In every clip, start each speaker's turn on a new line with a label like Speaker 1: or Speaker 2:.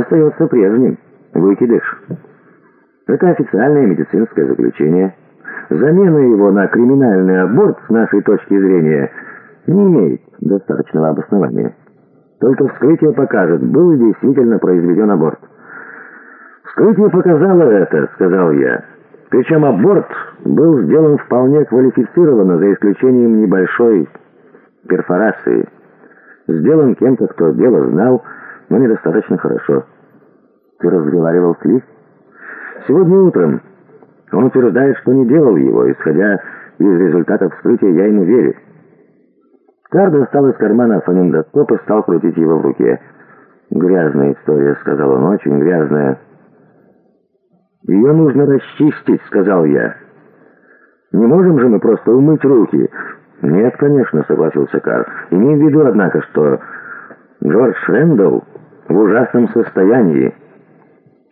Speaker 1: остается прежним. Выкидыш. Это официальное медицинское заключение. Замена его на криминальный аборт, с нашей точки зрения, не имеет достаточного обоснования. Только вскрытие покажет, был действительно произведен аборт. «Вскрытие показало это», — сказал я. Причем аборт был сделан вполне квалифицированно, за исключением небольшой перфорации. Сделан кем-то, кто дело знал, но недостаточно хорошо. Ты разговаривал с Ли? Сегодня утром. Он утверждает, что не делал его. Исходя из результатов вскрытия, я ему верю. Кар достал из кармана фонендоскоп и стал крутить его в руке. «Грязная история», — сказал он, — «очень грязная». «Ее нужно расчистить», — сказал я. «Не можем же мы просто умыть руки?» «Нет, конечно», — согласился Кар. «Имей в виду, однако, что Джордж Рэндалл в ужасном состоянии.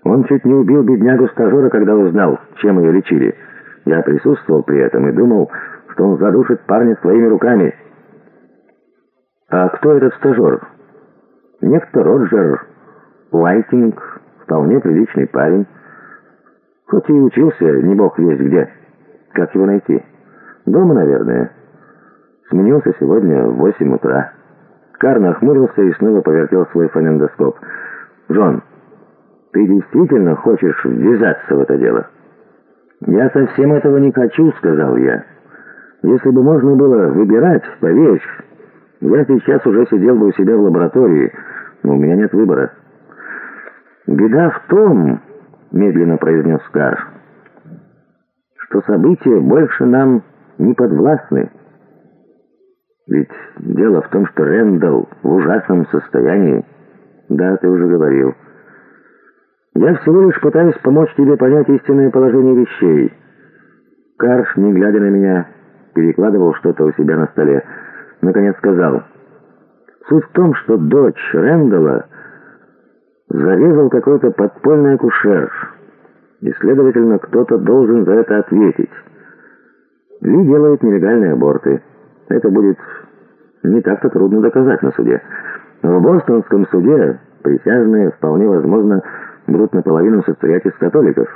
Speaker 1: Он чуть не убил беднягу-стажера, когда узнал, чем ее лечили. Я присутствовал при этом и думал, что он задушит парня своими руками». «А кто этот стажер?» «Некто Роджер Уайтинг, вполне приличный парень». Хоть и учился, не бог весь где. Как его найти? Дома, наверное. Сменился сегодня в восемь утра. Кар нахмурился и снова повертел свой фонендоскоп. «Джон, ты действительно хочешь ввязаться в это дело?» «Я совсем этого не хочу», — сказал я. «Если бы можно было выбирать, поверь, я сейчас уже сидел бы у себя в лаборатории, но у меня нет выбора». «Беда в том...» медленно произнес Кар, что события больше нам не подвластны. Ведь дело в том, что Рэндалл в ужасном состоянии. Да, ты уже говорил. Я всего лишь пытаюсь помочь тебе понять истинное положение вещей. Карш, не глядя на меня, перекладывал что-то у себя на столе. Наконец сказал, «Суть в том, что дочь Рэндалла зарезал какой-то подпольный акушер, и, следовательно, кто-то должен за это ответить. Ли делает нелегальные аборты. Это будет не так-то трудно доказать на суде. В Бостонском суде присяжные, вполне возможно, будут наполовину состоять из католиков.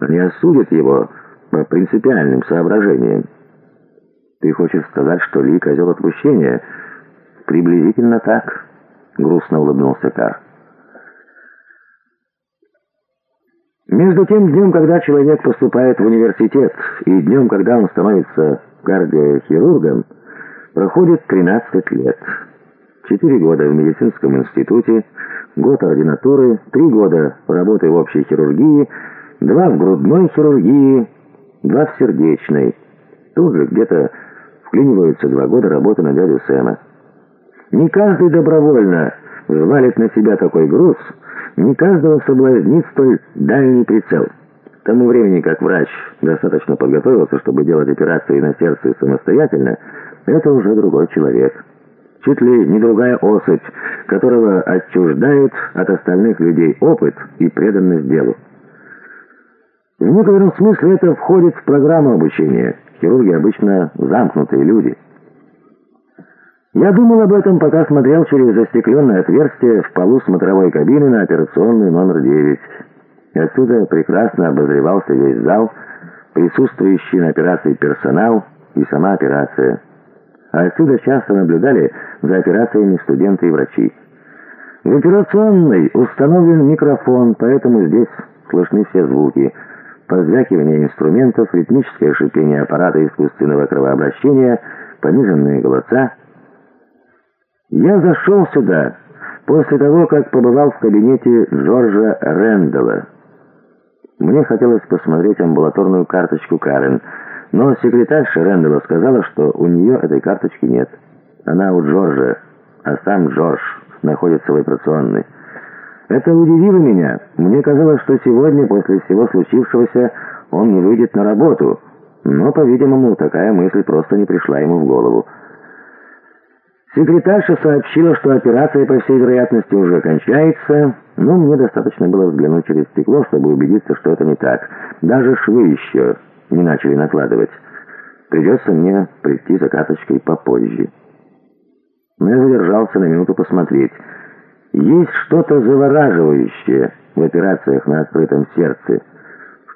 Speaker 1: Они осудят его по принципиальным соображениям. Ты хочешь сказать, что Ли козел отпущения? Приблизительно так, грустно улыбнулся Карр. Между тем днем, когда человек поступает в университет, и днем, когда он становится кардиохирургом, проходит 13 лет. Четыре года в медицинском институте, год ординатуры, три года работы в общей хирургии, два в грудной хирургии, два в сердечной. Тут же где-то вклиниваются два года работы на дядю Сэма. Не каждый добровольно взвалит на себя такой груз – не каждого соблазнит столь дальний прицел. Тому времени, как врач достаточно подготовился, чтобы делать операции на сердце самостоятельно, это уже другой человек. Чуть ли не другая особь, которого отчуждают от остальных людей опыт и преданность делу. В некотором смысле это входит в программу обучения. Хирурги обычно замкнутые люди – я думал об этом, пока смотрел через застекленное отверстие в полу смотровой кабины на операционную номер 9. Отсюда прекрасно обозревался весь зал, присутствующий на операции персонал и сама операция. А отсюда часто наблюдали за операциями студенты и врачи. В операционной установлен микрофон, поэтому здесь слышны все звуки. Позвякивание инструментов, ритмическое шипение аппарата искусственного кровообращения, пониженные голоса — я зашел сюда после того, как побывал в кабинете Джорджа Рэндалла. Мне хотелось посмотреть амбулаторную карточку Карен, но секретарша Рэндалла сказала, что у нее этой карточки нет. Она у Джорджа, а сам Джордж находится в операционной. Это удивило меня. Мне казалось, что сегодня, после всего случившегося, он не выйдет на работу. Но, по-видимому, такая мысль просто не пришла ему в голову. Секретарша сообщила, что операция, по всей вероятности, уже кончается, но мне достаточно было взглянуть через стекло, чтобы убедиться, что это не так. Даже швы еще не начали накладывать. Придется мне прийти за карточкой попозже. Но я задержался на минуту посмотреть. Есть что-то завораживающее в операциях на открытом сердце –